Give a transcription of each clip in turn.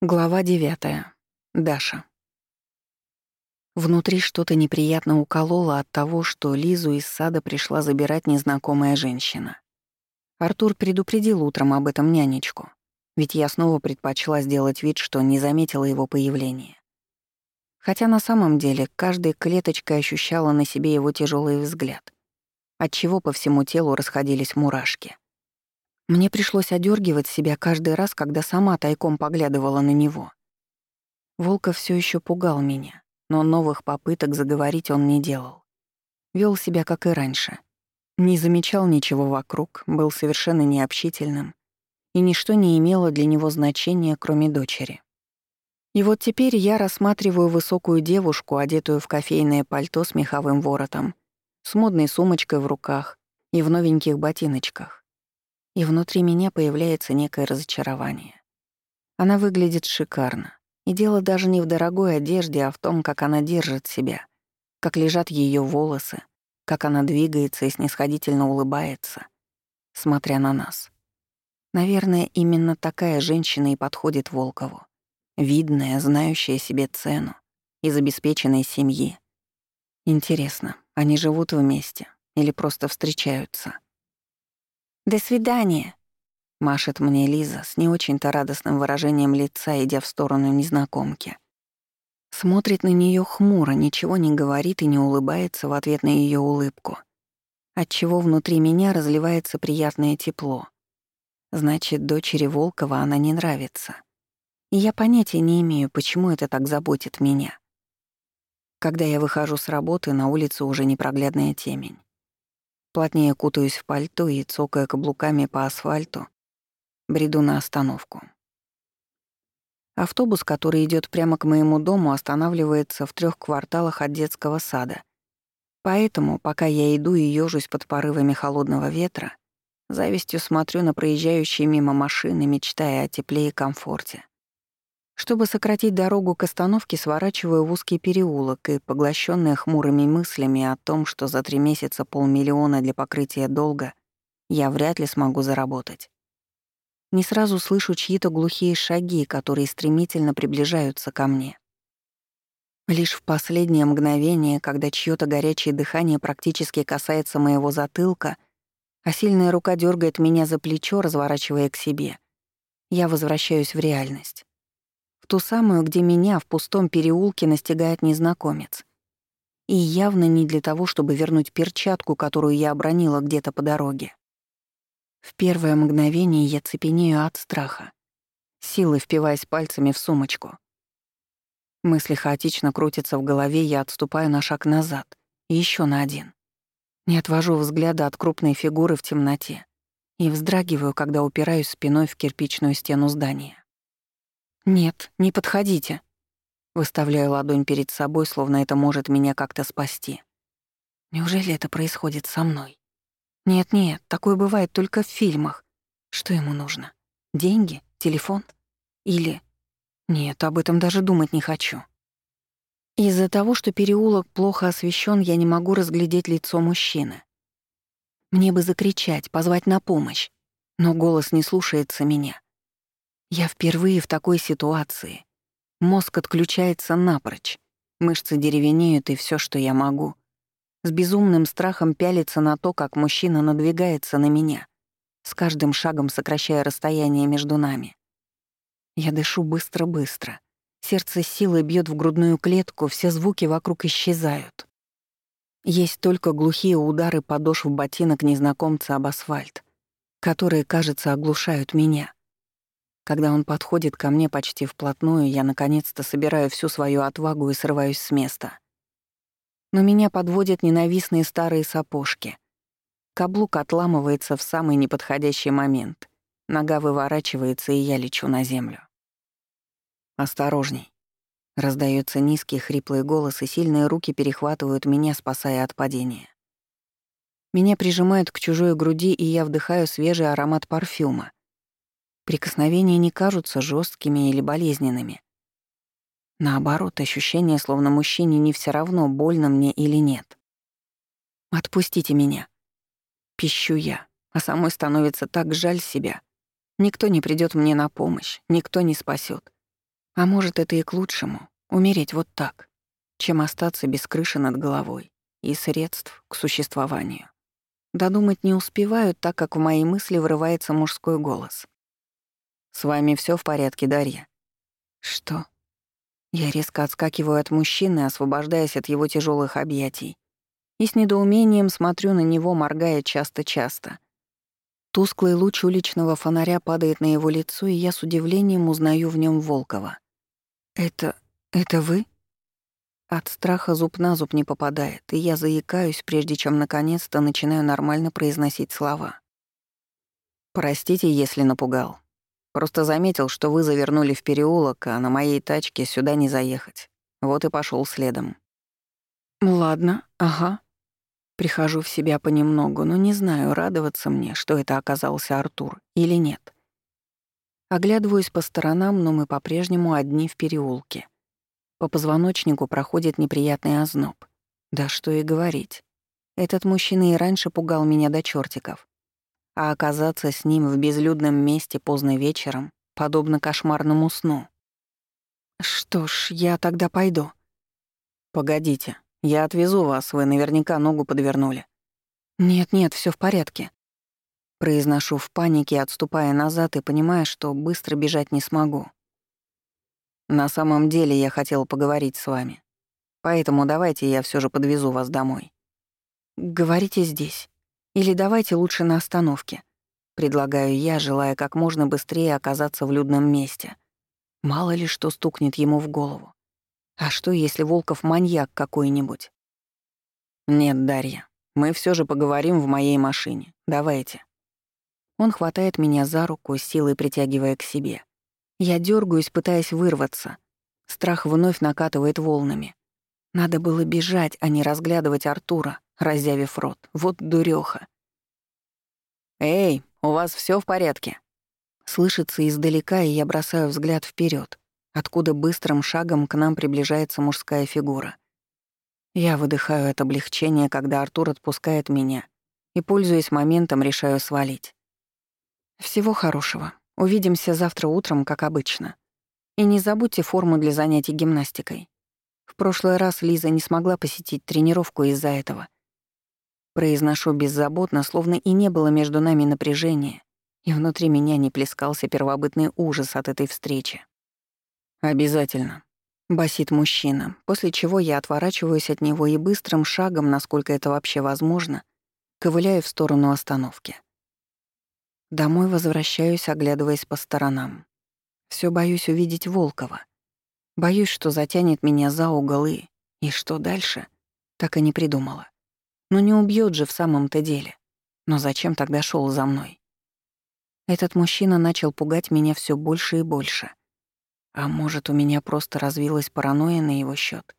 Глава девятая. Даша. Внутри что-то неприятно укололо от того, что Лизу из сада пришла забирать незнакомая женщина. Артур предупредил утром об этом нянечку, ведь я снова предпочла сделать вид, что не заметила его появления. Хотя на самом деле каждой клеточкой ощущала на себе его тяжелый взгляд, отчего по всему телу расходились мурашки. Мне пришлось одергивать себя каждый раз, когда сама тайком поглядывала на него. Волков все еще пугал меня, но новых попыток заговорить он не делал. Вел себя, как и раньше. Не замечал ничего вокруг, был совершенно необщительным, и ничто не имело для него значения, кроме дочери. И вот теперь я рассматриваю высокую девушку, одетую в кофейное пальто с меховым воротом, с модной сумочкой в руках и в новеньких ботиночках и внутри меня появляется некое разочарование. Она выглядит шикарно. И дело даже не в дорогой одежде, а в том, как она держит себя, как лежат ее волосы, как она двигается и снисходительно улыбается, смотря на нас. Наверное, именно такая женщина и подходит Волкову. Видная, знающая себе цену, из обеспеченной семьи. Интересно, они живут вместе или просто встречаются? «До свидания», — машет мне Лиза с не очень-то радостным выражением лица, идя в сторону незнакомки. Смотрит на нее хмуро, ничего не говорит и не улыбается в ответ на ее улыбку, отчего внутри меня разливается приятное тепло. Значит, дочери Волкова она не нравится. И я понятия не имею, почему это так заботит меня. Когда я выхожу с работы, на улице уже непроглядная темень. Плотнее кутаюсь в пальто и, цокая каблуками по асфальту, бреду на остановку. Автобус, который идет прямо к моему дому, останавливается в трех кварталах от детского сада. Поэтому, пока я иду и ёжусь под порывами холодного ветра, завистью смотрю на проезжающие мимо машины, мечтая о тепле и комфорте. Чтобы сократить дорогу к остановке, сворачиваю в узкий переулок и, поглощенная хмурыми мыслями о том, что за три месяца полмиллиона для покрытия долга я вряд ли смогу заработать. Не сразу слышу чьи-то глухие шаги, которые стремительно приближаются ко мне. Лишь в последнее мгновение, когда чьё-то горячее дыхание практически касается моего затылка, а сильная рука дергает меня за плечо, разворачивая к себе, я возвращаюсь в реальность ту самую, где меня в пустом переулке настигает незнакомец. И явно не для того, чтобы вернуть перчатку, которую я обронила где-то по дороге. В первое мгновение я цепенею от страха, силой впиваясь пальцами в сумочку. Мысли хаотично крутятся в голове, я отступаю на шаг назад, еще на один. Не отвожу взгляда от крупной фигуры в темноте и вздрагиваю, когда упираюсь спиной в кирпичную стену здания. «Нет, не подходите». Выставляю ладонь перед собой, словно это может меня как-то спасти. Неужели это происходит со мной? Нет-нет, такое бывает только в фильмах. Что ему нужно? Деньги? Телефон? Или... Нет, об этом даже думать не хочу. Из-за того, что переулок плохо освещен, я не могу разглядеть лицо мужчины. Мне бы закричать, позвать на помощь, но голос не слушается меня. Я впервые в такой ситуации. Мозг отключается напрочь. Мышцы деревенеют, и все, что я могу. С безумным страхом пялиться на то, как мужчина надвигается на меня, с каждым шагом сокращая расстояние между нами. Я дышу быстро-быстро. Сердце силой бьет в грудную клетку, все звуки вокруг исчезают. Есть только глухие удары подошв ботинок незнакомца об асфальт, которые, кажется, оглушают меня. Когда он подходит ко мне почти вплотную, я наконец-то собираю всю свою отвагу и срываюсь с места. Но меня подводят ненавистные старые сапожки. Каблук отламывается в самый неподходящий момент. Нога выворачивается, и я лечу на землю. «Осторожней», Раздается низкий хриплый голос, и сильные руки перехватывают меня, спасая от падения. Меня прижимают к чужой груди, и я вдыхаю свежий аромат парфюма, Прикосновения не кажутся жесткими или болезненными. Наоборот, ощущение, словно мужчине не все равно, больно мне или нет. «Отпустите меня». Пищу я, а самой становится так жаль себя. Никто не придет мне на помощь, никто не спасет. А может, это и к лучшему — умереть вот так, чем остаться без крыши над головой и средств к существованию. Додумать не успеваю, так как в мои мысли врывается мужской голос. «С вами все в порядке, Дарья?» «Что?» Я резко отскакиваю от мужчины, освобождаясь от его тяжелых объятий, и с недоумением смотрю на него, моргая часто-часто. Тусклый луч уличного фонаря падает на его лицо, и я с удивлением узнаю в нем Волкова. «Это... это вы?» От страха зуб на зуб не попадает, и я заикаюсь, прежде чем наконец-то начинаю нормально произносить слова. «Простите, если напугал. Просто заметил, что вы завернули в переулок, а на моей тачке сюда не заехать. Вот и пошел следом». «Ладно, ага». Прихожу в себя понемногу, но не знаю, радоваться мне, что это оказался Артур, или нет. Оглядываюсь по сторонам, но мы по-прежнему одни в переулке. По позвоночнику проходит неприятный озноб. Да что и говорить. Этот мужчина и раньше пугал меня до чертиков. А оказаться с ним в безлюдном месте поздно вечером, подобно кошмарному сну. Что ж, я тогда пойду. Погодите, я отвезу вас, вы наверняка ногу подвернули. Нет-нет, все в порядке. Произношу в панике, отступая назад и понимая, что быстро бежать не смогу. На самом деле я хотел поговорить с вами. Поэтому давайте я все же подвезу вас домой. Говорите здесь. Или давайте лучше на остановке. Предлагаю я, желая как можно быстрее оказаться в людном месте. Мало ли что стукнет ему в голову. А что, если Волков маньяк какой-нибудь? Нет, Дарья, мы все же поговорим в моей машине. Давайте. Он хватает меня за руку, силой притягивая к себе. Я дергаюсь, пытаясь вырваться. Страх вновь накатывает волнами. Надо было бежать, а не разглядывать Артура, разъявив рот. Вот дурёха. «Эй, у вас все в порядке?» Слышится издалека, и я бросаю взгляд вперед, откуда быстрым шагом к нам приближается мужская фигура. Я выдыхаю от облегчения, когда Артур отпускает меня, и, пользуясь моментом, решаю свалить. «Всего хорошего», Увидимся завтра утром, как обычно. И не забудьте форму для занятий гимнастикой. В прошлый раз Лиза не смогла посетить тренировку из-за этого. Произношу беззаботно, словно и не было между нами напряжения, и внутри меня не плескался первобытный ужас от этой встречи. «Обязательно», — басит мужчина, после чего я отворачиваюсь от него и быстрым шагом, насколько это вообще возможно, ковыляю в сторону остановки. Домой возвращаюсь, оглядываясь по сторонам. Все боюсь увидеть Волкова. Боюсь, что затянет меня за угол и... И что дальше? Так и не придумала. Но не убьет же в самом-то деле. Но зачем тогда шел за мной? Этот мужчина начал пугать меня все больше и больше. А может, у меня просто развилась паранойя на его счет,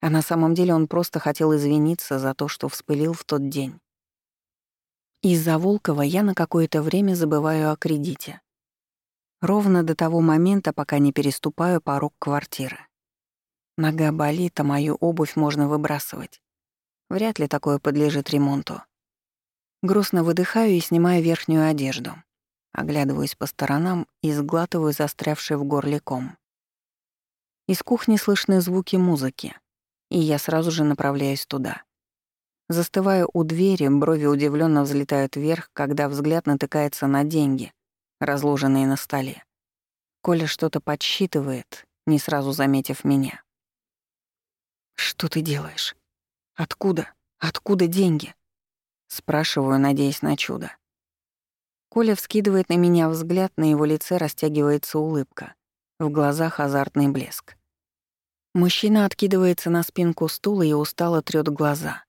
А на самом деле он просто хотел извиниться за то, что вспылил в тот день. Из-за Волкова я на какое-то время забываю о кредите. Ровно до того момента, пока не переступаю порог квартиры. Нога болит, а мою обувь можно выбрасывать. Вряд ли такое подлежит ремонту. Грустно выдыхаю и снимаю верхнюю одежду. Оглядываюсь по сторонам и сглатываю застрявший в горле ком. Из кухни слышны звуки музыки, и я сразу же направляюсь туда. Застываю у двери, брови удивленно взлетают вверх, когда взгляд натыкается на деньги, разложенные на столе. Коля что-то подсчитывает, не сразу заметив меня. «Что ты делаешь? Откуда? Откуда деньги?» Спрашиваю, надеясь на чудо. Коля вскидывает на меня взгляд, на его лице растягивается улыбка, в глазах азартный блеск. Мужчина откидывается на спинку стула и устало трёт глаза.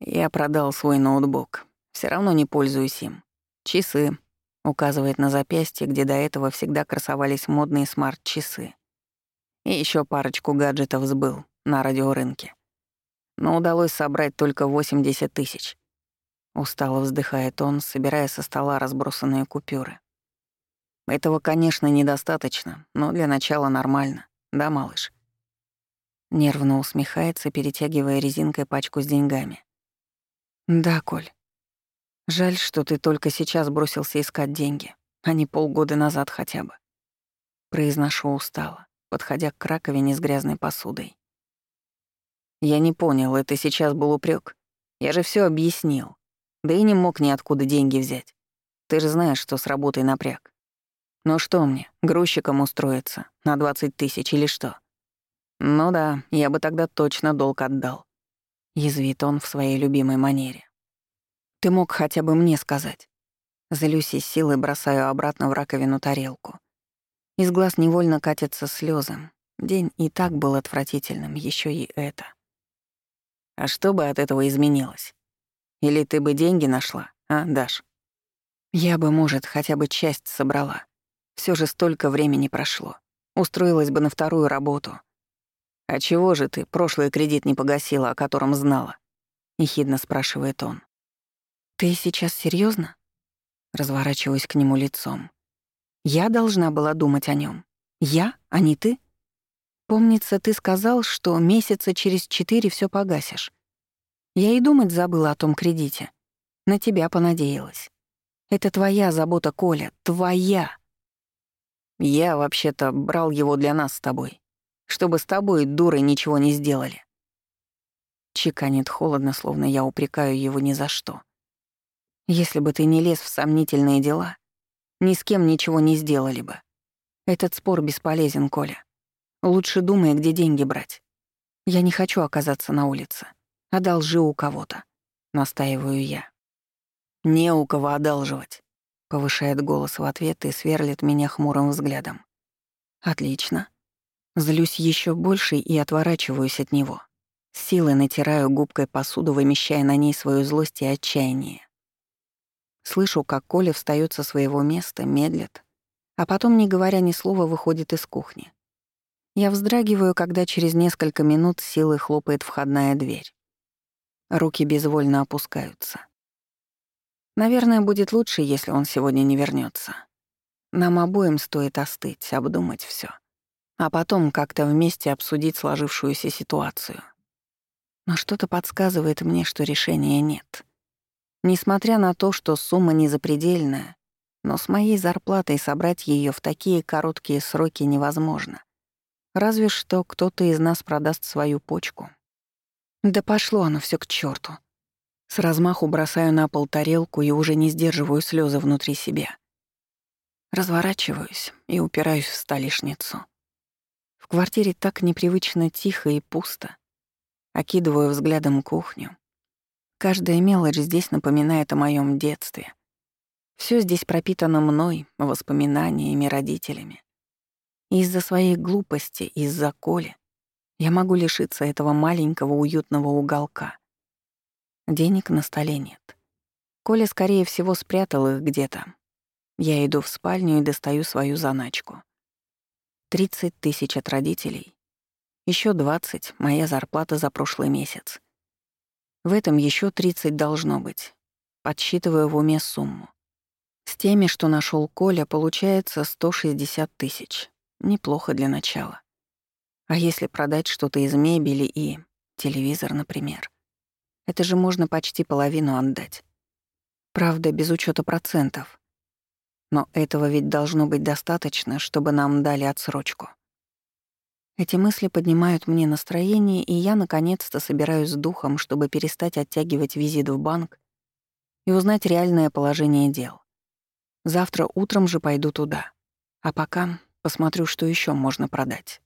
Я продал свой ноутбук. Все равно не пользуюсь им. Часы. Указывает на запястье, где до этого всегда красовались модные смарт-часы. И еще парочку гаджетов сбыл на радиорынке. Но удалось собрать только 80 тысяч. Устало вздыхает он, собирая со стола разбросанные купюры. Этого, конечно, недостаточно, но для начала нормально. Да, малыш? Нервно усмехается, перетягивая резинкой пачку с деньгами. Да, Коль. Жаль, что ты только сейчас бросился искать деньги, а не полгода назад хотя бы. Произношу устало. подходя к раковине с грязной посудой. «Я не понял, это сейчас был упрек. Я же все объяснил. Да и не мог ниоткуда деньги взять. Ты же знаешь, что с работой напряг. Ну что мне, грузчиком устроиться на 20 тысяч или что? Ну да, я бы тогда точно долг отдал. Язвит он в своей любимой манере. Ты мог хотя бы мне сказать. Злюсь и силой бросаю обратно в раковину тарелку. Из глаз невольно катятся слезы. День и так был отвратительным, еще и это. А что бы от этого изменилось? Или ты бы деньги нашла, а, Даш? Я бы, может, хотя бы часть собрала. Все же столько времени прошло. Устроилась бы на вторую работу. «А чего же ты прошлый кредит не погасила, о котором знала?» — ехидно спрашивает он. «Ты сейчас серьезно? Разворачиваюсь к нему лицом. «Я должна была думать о нем. Я, а не ты? Помнится, ты сказал, что месяца через четыре все погасишь. Я и думать забыла о том кредите. На тебя понадеялась. Это твоя забота, Коля, твоя!» Я вообще-то брал его для нас с тобой, чтобы с тобой, дурой, ничего не сделали. Чеканит холодно, словно я упрекаю его ни за что. Если бы ты не лез в сомнительные дела, ни с кем ничего не сделали бы. Этот спор бесполезен, Коля. Лучше думай, где деньги брать. Я не хочу оказаться на улице. Одолжи у кого-то. Настаиваю я. Не у кого одалживать. Повышает голос в ответ и сверлит меня хмурым взглядом. Отлично. Злюсь еще больше и отворачиваюсь от него. С силой натираю губкой посуду, вымещая на ней свою злость и отчаяние. Слышу, как Коля встаёт со своего места, медлит, а потом, не говоря ни слова, выходит из кухни. Я вздрагиваю, когда через несколько минут силой хлопает входная дверь. Руки безвольно опускаются. Наверное, будет лучше, если он сегодня не вернется. Нам обоим стоит остыть, обдумать все, а потом как-то вместе обсудить сложившуюся ситуацию. Но что-то подсказывает мне, что решения нет. Несмотря на то, что сумма не запредельная, но с моей зарплатой собрать ее в такие короткие сроки невозможно. Разве что кто-то из нас продаст свою почку. Да пошло оно все к черту. С размаху бросаю на пол тарелку и уже не сдерживаю слезы внутри себя. Разворачиваюсь и упираюсь в столешницу. В квартире так непривычно тихо и пусто. Окидываю взглядом кухню. Каждая мелочь здесь напоминает о моем детстве. Все здесь пропитано мной, воспоминаниями, родителями. Из-за своей глупости, из-за Коли, я могу лишиться этого маленького уютного уголка — Денег на столе нет. Коля, скорее всего, спрятал их где-то. Я иду в спальню и достаю свою заначку. 30 тысяч от родителей. Еще 20 — моя зарплата за прошлый месяц. В этом еще 30 должно быть. Подсчитываю в уме сумму. С теми, что нашел Коля, получается 160 тысяч. Неплохо для начала. А если продать что-то из мебели и телевизор, например? Это же можно почти половину отдать. Правда, без учета процентов. Но этого ведь должно быть достаточно, чтобы нам дали отсрочку. Эти мысли поднимают мне настроение, и я наконец-то собираюсь с духом, чтобы перестать оттягивать визит в банк и узнать реальное положение дел. Завтра утром же пойду туда. А пока посмотрю, что еще можно продать.